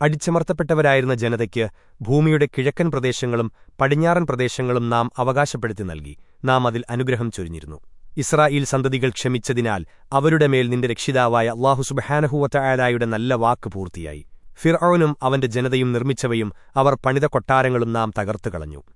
അടിച്ചമർത്തപ്പെട്ടവരായിരുന്ന ജനതയ്ക്ക് ഭൂമിയുടെ കിഴക്കൻ പ്രദേശങ്ങളും പടിഞ്ഞാറൻ പ്രദേശങ്ങളും നാം അവകാശപ്പെടുത്തി നൽകി. നാം അതിൽ അനുഗ്രഹം ചൊരിഞ്ഞിരുന്നു. ഇസ്രായേൽ സന്തതികൾ ക്ഷമിച്ചതിനാൽ അവരുടെ മേൽ നിന്റെ രക്ഷിതാവായ അള്ളാഹു സുബഹാനഹുവറ്റായാലായുടെ നല്ല വാക്ക് പൂർത്തിയായി. ഫിർഔനും അവന്റെ ജനതയും നിർമ്മിച്ചവയും അവർ പണിത കൊട്ടാരങ്ങളും നാം തകർത്തു കളഞ്ഞു